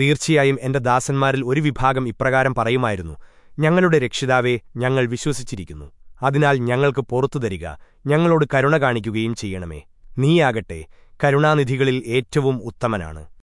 തീർച്ചയായും എന്റെ ദാസന്മാരിൽ ഒരു വിഭാഗം ഇപ്രകാരം പറയുമായിരുന്നു ഞങ്ങളുടെ രക്ഷിതാവേ ഞങ്ങൾ വിശ്വസിച്ചിരിക്കുന്നു. അതിനാൽ ഞങ്ങൾക്ക് പുറത്തു തരിക ഞങ്ങളോട് കരുണ കാണിക്കുകയും ചെയ്യണമേ. നീയാകട്ടെ കരുണാനിധികളിൽ ഏറ്റവും ഉത്തമനാണ്.